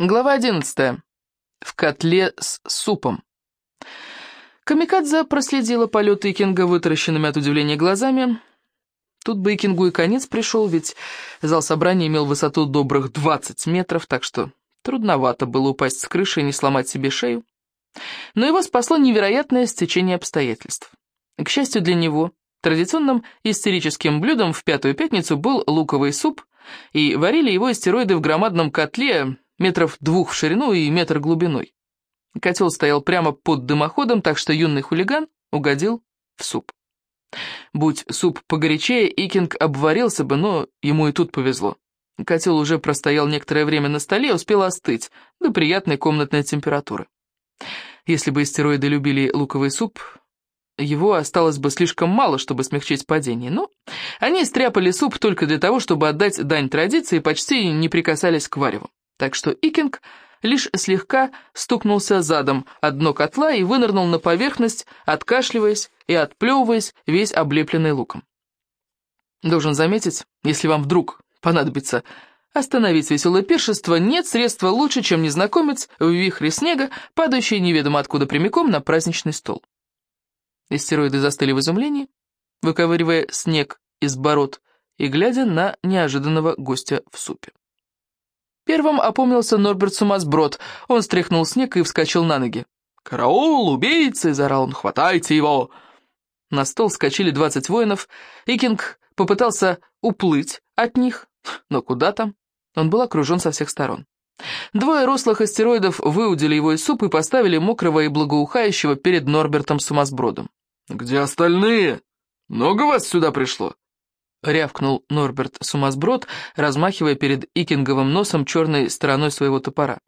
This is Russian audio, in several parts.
Глава 11. В котле с супом. Камикадзе проследила полет Икинга вытаращенными от удивления глазами. Тут бы Икингу и конец пришел, ведь зал собрания имел высоту добрых 20 метров, так что трудновато было упасть с крыши и не сломать себе шею. Но его спасло невероятное стечение обстоятельств. К счастью для него, традиционным истерическим блюдом в Пятую Пятницу был луковый суп, и варили его истероиды в громадном котле, метров двух в ширину и метр глубиной. Котел стоял прямо под дымоходом, так что юный хулиган угодил в суп. Будь суп погорячее, Икинг обварился бы, но ему и тут повезло. Котел уже простоял некоторое время на столе, успел остыть, до приятной комнатной температуры. Если бы истероиды любили луковый суп, его осталось бы слишком мало, чтобы смягчить падение, но они стряпали суп только для того, чтобы отдать дань традиции и почти не прикасались к вареву. Так что Икинг лишь слегка стукнулся задом о дно котла и вынырнул на поверхность, откашливаясь и отплевываясь, весь облепленный луком. Должен заметить, если вам вдруг понадобится остановить веселое пиршество, нет средства лучше, чем незнакомец в вихре снега, падающий неведомо откуда прямиком на праздничный стол. Истероиды застыли в изумлении, выковыривая снег из бород и глядя на неожиданного гостя в супе. Первым опомнился Норберт Сумасброд. Он стряхнул снег и вскочил на ноги. «Караул, убийцы!» — заорал он. «Хватайте его!» На стол вскочили двадцать воинов, и Кинг попытался уплыть от них, но куда там? Он был окружен со всех сторон. Двое рослых астероидов выудили его из супа и поставили мокрого и благоухающего перед Норбертом Сумасбродом. «Где остальные? Много вас сюда пришло?» — рявкнул Норберт Сумасброд, размахивая перед Икинговым носом черной стороной своего топора.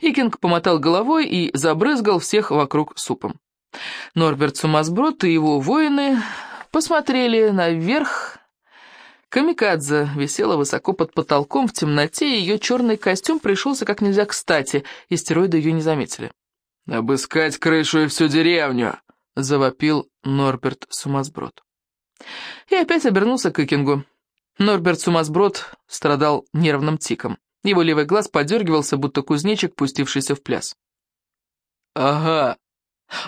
Икинг помотал головой и забрызгал всех вокруг супом. Норберт Сумасброд и его воины посмотрели наверх. Камикадзе висела высоко под потолком в темноте, и ее черный костюм пришелся как нельзя кстати, и стероиды ее не заметили. «Обыскать крышу и всю деревню!» — завопил Норберт Сумасброд. И опять обернулся к Икингу. Норберт Сумасброд страдал нервным тиком. Его левый глаз подергивался, будто кузнечик, пустившийся в пляс. «Ага,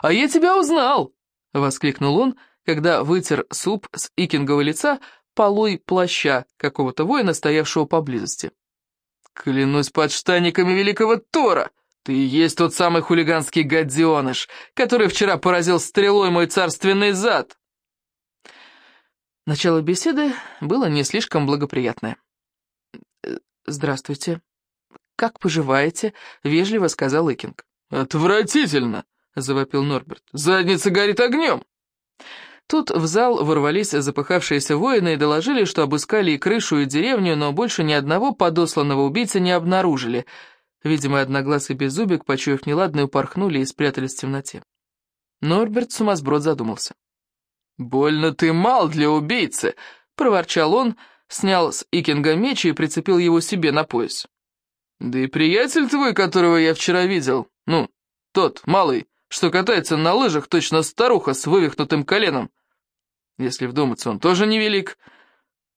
а я тебя узнал!» — воскликнул он, когда вытер суп с Икингового лица полой плаща какого-то воина, стоявшего поблизости. «Клянусь подштанниками великого Тора!» «Ты и есть тот самый хулиганский гаденыш, который вчера поразил стрелой мой царственный зад!» Начало беседы было не слишком благоприятное. «Э, «Здравствуйте. Как поживаете?» — вежливо сказал Икинг. «Отвратительно!» — завопил Норберт. «Задница горит огнем!» Тут в зал ворвались запыхавшиеся воины и доложили, что обыскали и крышу, и деревню, но больше ни одного подосланного убийцы не обнаружили. Видимо, одноглазый беззубик, почуяв неладное, упорхнули и спрятались в темноте. Норберт сумасброд задумался. «Больно ты мал для убийцы!» — проворчал он, снял с Икинга меч и прицепил его себе на пояс. «Да и приятель твой, которого я вчера видел, ну, тот, малый, что катается на лыжах, точно старуха с вывихнутым коленом. Если вдуматься, он тоже невелик.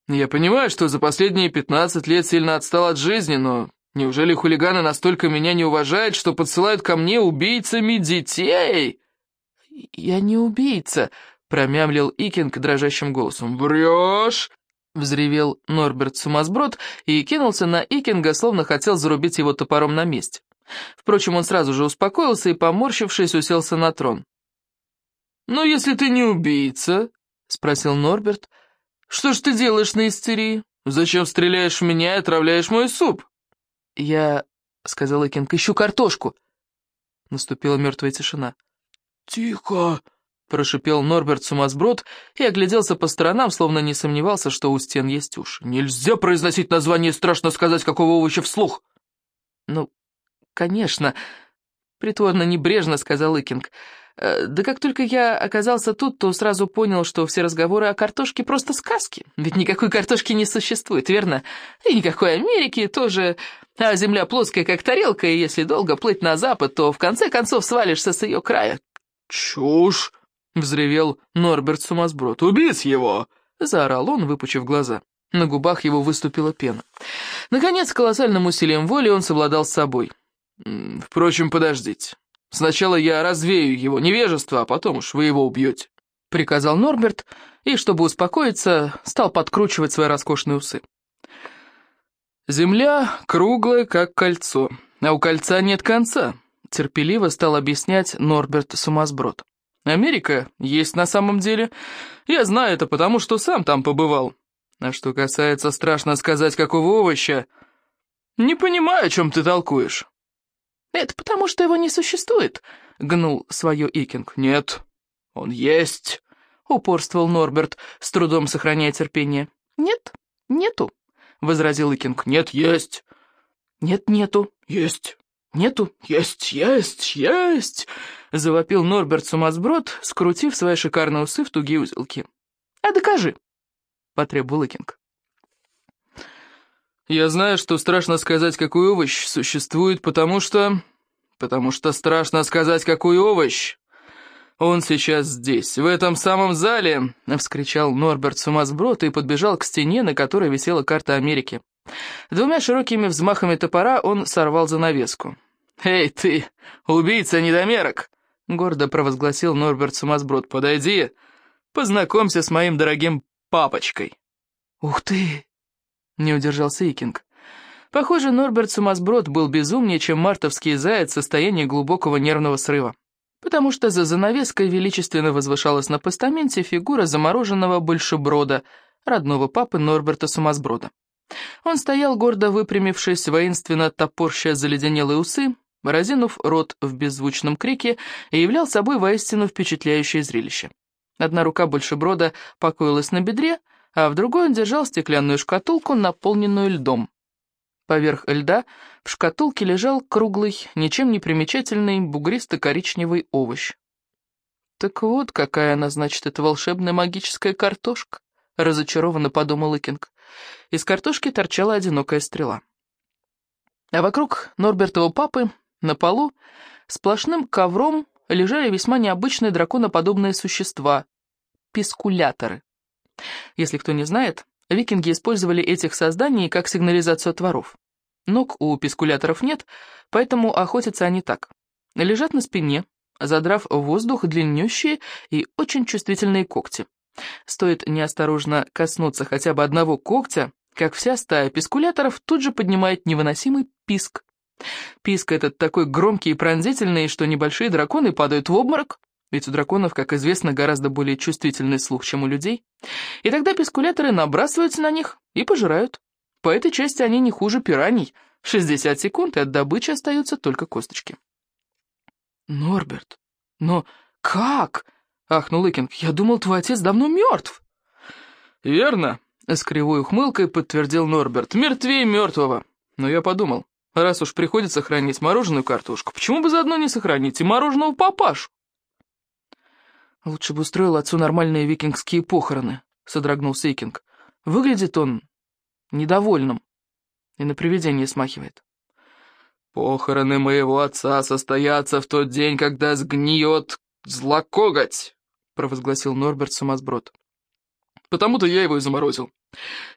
Я понимаю, что за последние пятнадцать лет сильно отстал от жизни, но неужели хулиганы настолько меня не уважают, что подсылают ко мне убийцами детей?» «Я не убийца», промямлил Икинг дрожащим голосом. «Врешь!» — взревел Норберт Сумасброд и кинулся на Икинга, словно хотел зарубить его топором на месте. Впрочем, он сразу же успокоился и, поморщившись, уселся на трон. «Ну, если ты не убийца», — спросил Норберт, — «что ж ты делаешь на истерии? Зачем стреляешь в меня и отравляешь мой суп?» «Я», — сказал Икинг, — «ищу картошку». Наступила мертвая тишина. «Тихо!» Прошипел Норберт Сумасброд и огляделся по сторонам, словно не сомневался, что у стен есть уши. «Нельзя произносить название, страшно сказать, какого овоща вслух!» «Ну, конечно», — притворно небрежно сказал Икинг. «Э, «Да как только я оказался тут, то сразу понял, что все разговоры о картошке просто сказки. Ведь никакой картошки не существует, верно? И никакой Америки тоже. А земля плоская, как тарелка, и если долго плыть на запад, то в конце концов свалишься с ее края». «Чушь!» — взревел Норберт Сумасброд. «Убить его!» — заорал он, выпучив глаза. На губах его выступила пена. Наконец, колоссальным усилием воли он совладал с собой. «Впрочем, подождите. Сначала я развею его невежество, а потом уж вы его убьете», — приказал Норберт, и, чтобы успокоиться, стал подкручивать свои роскошные усы. «Земля круглая, как кольцо, а у кольца нет конца», — терпеливо стал объяснять Норберт Сумасброд. «Америка есть на самом деле. Я знаю это потому, что сам там побывал. А что касается, страшно сказать, какого овоща, не понимаю, о чем ты толкуешь». «Это потому, что его не существует», — гнул свое Икинг. «Нет, он есть», — упорствовал Норберт, с трудом сохраняя терпение. «Нет, нету», — возразил Икинг. «Нет, есть». «Нет, нету». «Есть». «Нету». «Есть, есть, есть», — завопил Норберт Сумасброд, скрутив свои шикарные усы в тугие узелки. «А докажи», — потребовал Икинг. «Я знаю, что страшно сказать, какой овощ существует, потому что... Потому что страшно сказать, какой овощ «Он сейчас здесь, в этом самом зале!» — вскричал Норберт Сумасброд и подбежал к стене, на которой висела карта Америки. Двумя широкими взмахами топора он сорвал занавеску. «Эй, ты, убийца-недомерок!» — гордо провозгласил Норберт Сумасброд. «Подойди, познакомься с моим дорогим папочкой». «Ух ты!» — не удержался Икинг. Похоже, Норберт Сумасброд был безумнее, чем мартовский заяц в состоянии глубокого нервного срыва потому что за занавеской величественно возвышалась на постаменте фигура замороженного большеброда, родного папы Норберта Сумасброда. Он стоял, гордо выпрямившись, воинственно топорща заледенелые усы, разинув рот в беззвучном крике, и являл собой воистину впечатляющее зрелище. Одна рука большеброда покоилась на бедре, а в другой он держал стеклянную шкатулку, наполненную льдом. Поверх льда в шкатулке лежал круглый, ничем не примечательный, бугристо-коричневый овощ. «Так вот, какая она, значит, эта волшебная магическая картошка», — разочарованно подумал Икинг. Из картошки торчала одинокая стрела. А вокруг Норбертова папы, на полу, сплошным ковром лежали весьма необычные драконоподобные существа — пискуляторы. Если кто не знает, Викинги использовали этих созданий как сигнализацию от. Ног у пискуляторов нет, поэтому охотятся они так. Лежат на спине, задрав в воздух длиннющие и очень чувствительные когти. Стоит неосторожно коснуться хотя бы одного когтя, как вся стая пискуляторов тут же поднимает невыносимый писк. Писк этот такой громкий и пронзительный, что небольшие драконы падают в обморок, ведь у драконов, как известно, гораздо более чувствительный слух, чем у людей. И тогда пескуляторы набрасываются на них и пожирают. По этой части они не хуже пираний. 60 секунд, и от добычи остаются только косточки. «Норберт, но как?» — ахнул Икинг. «Я думал, твой отец давно мертв». «Верно», — с кривой ухмылкой подтвердил Норберт. «Мертвее мертвого». Но я подумал, раз уж приходится хранить мороженую картошку, почему бы заодно не сохранить и мороженого папашу? «Лучше бы устроил отцу нормальные викингские похороны», — содрогнулся Икинг. «Выглядит он недовольным и на привидение смахивает». «Похороны моего отца состоятся в тот день, когда сгниет злокоготь», — провозгласил Норберт Сумасброд. «Потому-то я его и заморозил.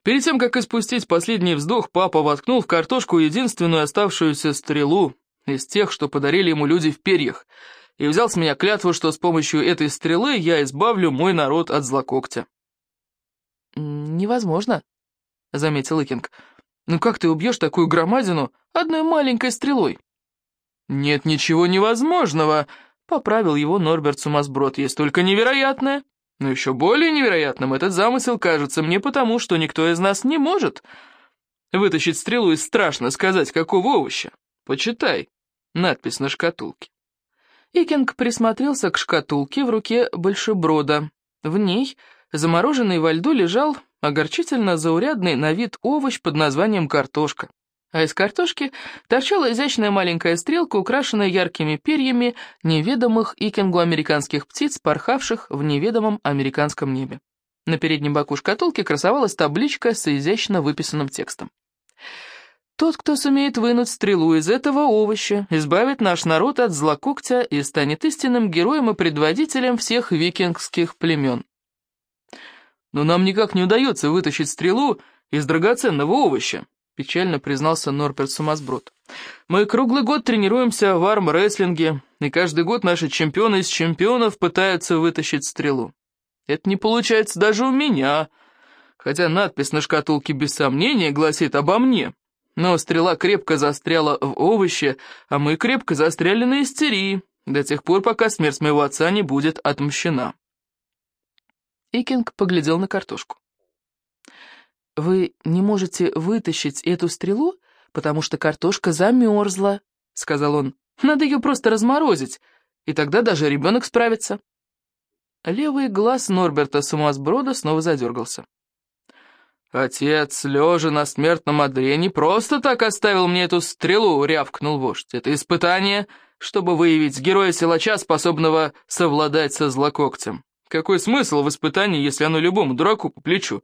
Перед тем, как испустить последний вздох, папа воткнул в картошку единственную оставшуюся стрелу из тех, что подарили ему люди в перьях — и взял с меня клятву, что с помощью этой стрелы я избавлю мой народ от злококтя. «Невозможно», — заметил Икинг. «Ну как ты убьешь такую громадину одной маленькой стрелой?» «Нет ничего невозможного», — поправил его Норберт Сумасброд. «Есть только невероятное. Но еще более невероятным этот замысел кажется мне потому, что никто из нас не может вытащить стрелу из страшно сказать какого овоща. Почитай надпись на шкатулке». Икинг присмотрелся к шкатулке в руке большеброда. В ней, замороженный во льду, лежал огорчительно заурядный на вид овощ под названием картошка. А из картошки торчала изящная маленькая стрелка, украшенная яркими перьями неведомых Икингу американских птиц, порхавших в неведомом американском небе. На переднем боку шкатулки красовалась табличка с изящно выписанным текстом. Тот, кто сумеет вынуть стрелу из этого овоща, избавит наш народ от злококтя и станет истинным героем и предводителем всех викингских племен. Но нам никак не удается вытащить стрелу из драгоценного овоща», — печально признался Норберт Сумасброд. «Мы круглый год тренируемся в арм-рестлинге, и каждый год наши чемпионы из чемпионов пытаются вытащить стрелу. Это не получается даже у меня, хотя надпись на шкатулке без сомнения гласит обо мне. Но стрела крепко застряла в овоще, а мы крепко застряли на истерии, до тех пор, пока смерть моего отца не будет отмщена». Икинг поглядел на картошку. «Вы не можете вытащить эту стрелу, потому что картошка замерзла», — сказал он. «Надо ее просто разморозить, и тогда даже ребенок справится». Левый глаз Норберта Сумасброда снова задергался. «Отец, лежа на смертном одре, не просто так оставил мне эту стрелу», — рявкнул вождь. «Это испытание, чтобы выявить героя-силача, способного совладать со злококтем. Какой смысл в испытании, если оно любому дураку по плечу?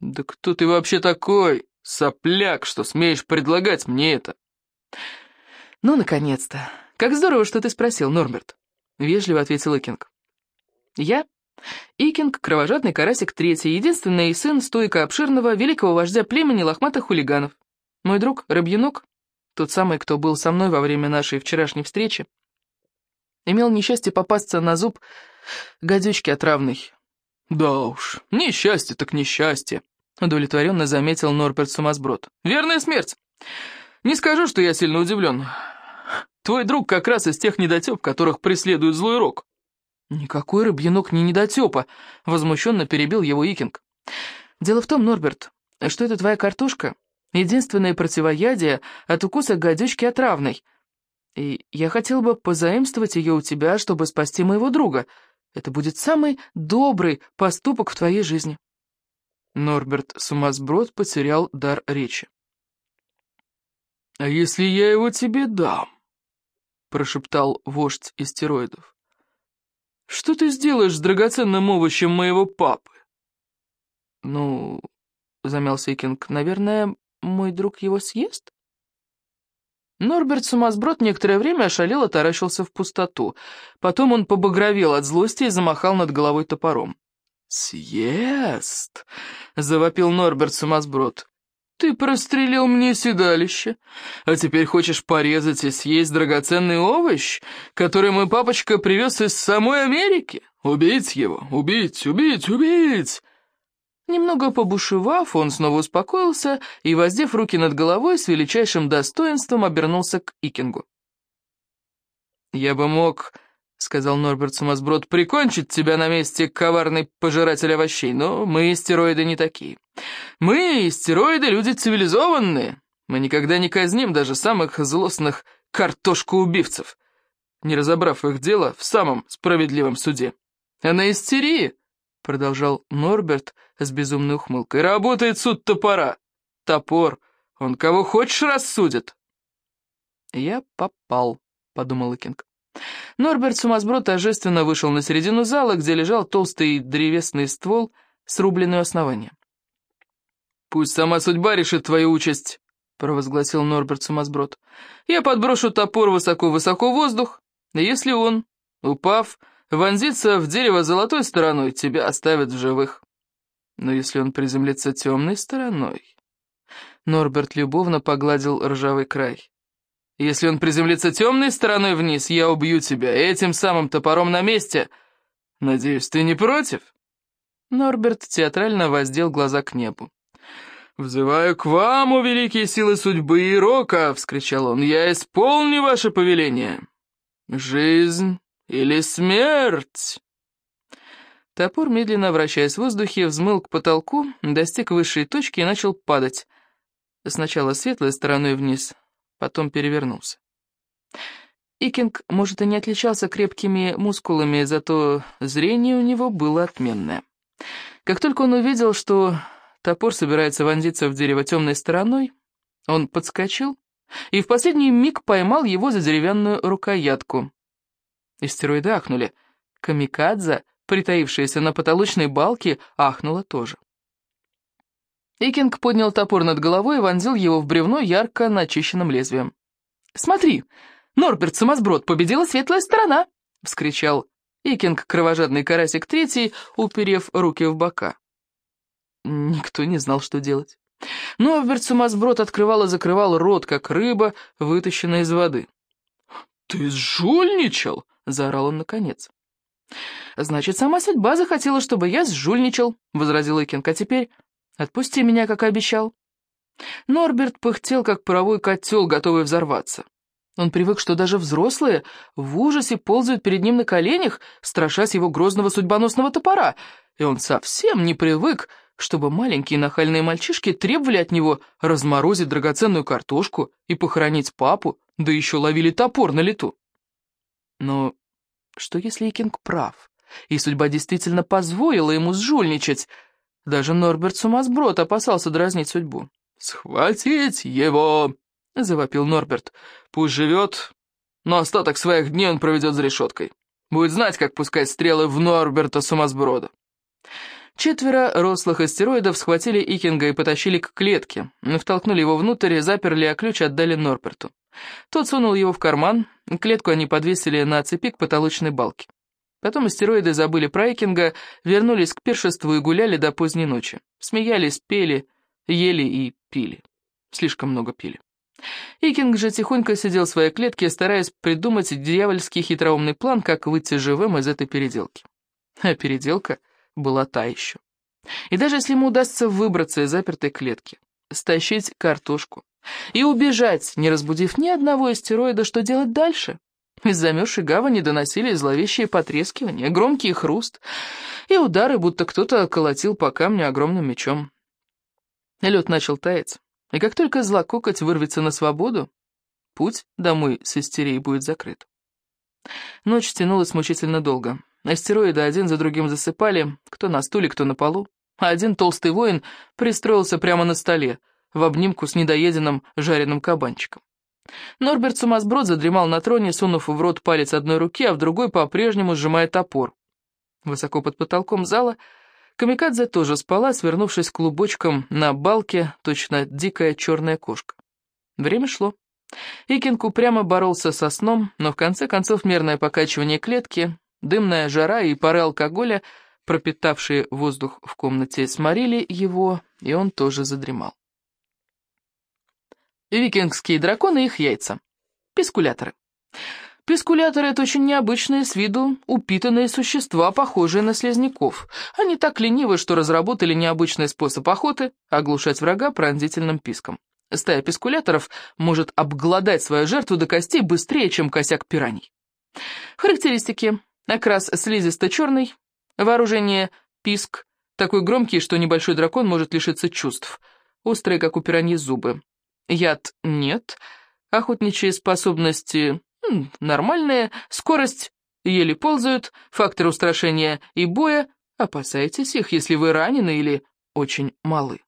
Да кто ты вообще такой, сопляк, что смеешь предлагать мне это?» «Ну, наконец-то! Как здорово, что ты спросил, Норберт!» — вежливо ответил Икинг. «Я Икинг, кровожадный карасик третий, единственный сын стойка обширного великого вождя племени лохматых хулиганов. Мой друг, Рыбьянок, тот самый, кто был со мной во время нашей вчерашней встречи, имел несчастье попасться на зуб гадючки отравной. «Да уж, несчастье так несчастье», — удовлетворенно заметил Норберт Сумасброд. «Верная смерть. Не скажу, что я сильно удивлен. Твой друг как раз из тех недотеп, которых преследует злой рок. «Никакой рыбьянок не недотепа!» — возмущенно перебил его Икинг. «Дело в том, Норберт, что это твоя картошка — единственное противоядие от укуса гадючки отравной. И я хотел бы позаимствовать ее у тебя, чтобы спасти моего друга. Это будет самый добрый поступок в твоей жизни». Норберт Сумасброд потерял дар речи. «А если я его тебе дам?» — прошептал вождь истероидов. Что ты сделаешь с драгоценным овощем моего папы?» «Ну...» — замялся Икинг. «Наверное, мой друг его съест?» Норберт Сумасброд некоторое время ошалело таращился в пустоту. Потом он побагровел от злости и замахал над головой топором. «Съест!» — завопил Норберт Сумасброд. «Ты прострелил мне седалище, а теперь хочешь порезать и съесть драгоценный овощ, который мой папочка привез из самой Америки? Убить его, убить, убить, убить!» Немного побушевав, он снова успокоился и, воздев руки над головой, с величайшим достоинством обернулся к Икингу. «Я бы мог — сказал Норберт Сумасброд, — прикончить тебя на месте, коварный пожиратель овощей, но мы, стероиды, не такие. Мы, стероиды, люди цивилизованные. Мы никогда не казним даже самых злостных картошкоубивцев, не разобрав их дело в самом справедливом суде. А на истерии, — продолжал Норберт с безумной ухмылкой, — работает суд топора. Топор, он кого хочешь рассудит. «Я попал», — подумал Икинг. Норберт Сумасброд торжественно вышел на середину зала, где лежал толстый древесный ствол, срубленный основание. «Пусть сама судьба решит твою участь», — провозгласил Норберт Сумасброд. «Я подброшу топор высоко-высоко в воздух, и если он, упав, вонзится в дерево золотой стороной, тебя оставят в живых. Но если он приземлится темной стороной...» Норберт любовно погладил ржавый край. Если он приземлится темной стороной вниз, я убью тебя этим самым топором на месте. Надеюсь, ты не против?» Норберт театрально воздел глаза к небу. «Взываю к вам, о великие силы судьбы и рока!» — вскричал он. «Я исполню ваше повеление! Жизнь или смерть!» Топор, медленно вращаясь в воздухе, взмыл к потолку, достиг высшей точки и начал падать. Сначала светлой стороной вниз, потом перевернулся. Икинг, может, и не отличался крепкими мускулами, зато зрение у него было отменное. Как только он увидел, что топор собирается вонзиться в дерево темной стороной, он подскочил и в последний миг поймал его за деревянную рукоятку. Истероиды ахнули. Камикадзе, притаившаяся на потолочной балке, ахнула тоже. Икинг поднял топор над головой и вонзил его в бревно ярко начищенным лезвием. «Смотри, Норберт Сумасброд, победила светлая сторона!» — вскричал Икинг, кровожадный карасик третий, уперев руки в бока. Никто не знал, что делать. Норберт Сумасброд открывал и закрывал рот, как рыба, вытащенная из воды. «Ты сжульничал!» — заорал он наконец. «Значит, сама судьба захотела, чтобы я сжульничал», — возразил Икинг. «А теперь отпусти меня, как обещал». Норберт пыхтел, как паровой котел, готовый взорваться. Он привык, что даже взрослые в ужасе ползают перед ним на коленях, страшась его грозного судьбоносного топора, и он совсем не привык, чтобы маленькие нахальные мальчишки требовали от него разморозить драгоценную картошку и похоронить папу, да еще ловили топор на лету. Но что если Икинг прав, и судьба действительно позволила ему сжульничать? Даже Норберт Сумасброд опасался дразнить судьбу. «Схватить его!» — завопил Норберт. «Пусть живет, но остаток своих дней он проведет за решеткой. Будет знать, как пускать стрелы в Норберта Сумасброда». Четверо рослых астероидов схватили Икинга и потащили к клетке, втолкнули его внутрь, заперли, а ключ отдали Норберту. Тот сунул его в карман, клетку они подвесили на цепи к потолочной балке. Потом астероиды забыли про Икинга, вернулись к пиршеству и гуляли до поздней ночи. Смеялись, пели, ели и пили. Слишком много пили. Икинг же тихонько сидел в своей клетке, стараясь придумать дьявольский хитроумный план, как выйти живым из этой переделки. А переделка была та еще. И даже если ему удастся выбраться из запертой клетки, стащить картошку и убежать, не разбудив ни одного астероида, что делать дальше? Из замерзшей гавани доносили зловещие потрескивания, громкий хруст и удары, будто кто-то колотил по камню огромным мечом. Лед начал таять. И как только злококоть вырвется на свободу, путь домой с истерией будет закрыт. Ночь тянулась мучительно долго. Астероиды один за другим засыпали, кто на стуле, кто на полу. А один толстый воин пристроился прямо на столе, в обнимку с недоеденным жареным кабанчиком. Норберт Сумасброд задремал на троне, сунув в рот палец одной руки, а в другой по-прежнему сжимая топор. Высоко под потолком зала Камикадзе тоже спала, свернувшись клубочком на балке, точно дикая черная кошка. Время шло. Икинг упрямо боролся со сном, но в конце концов мерное покачивание клетки, дымная жара и пары алкоголя, пропитавшие воздух в комнате, сморили его, и он тоже задремал. Викингские драконы и их яйца. Пискуляторы. Пискуляторы — это очень необычные с виду упитанные существа, похожие на слизняков. Они так ленивы, что разработали необычный способ охоты — оглушать врага пронзительным писком. Стая пискуляторов может обглодать свою жертву до костей быстрее, чем косяк пираний. Характеристики. Окрас слизисто-черный. Вооружение — писк. Такой громкий, что небольшой дракон может лишиться чувств. Острые, как у пираньи, зубы. Яд — нет. Охотничьи способности нормальные, скорость еле ползают, факторы устрашения и боя, опасайтесь их, если вы ранены или очень малы.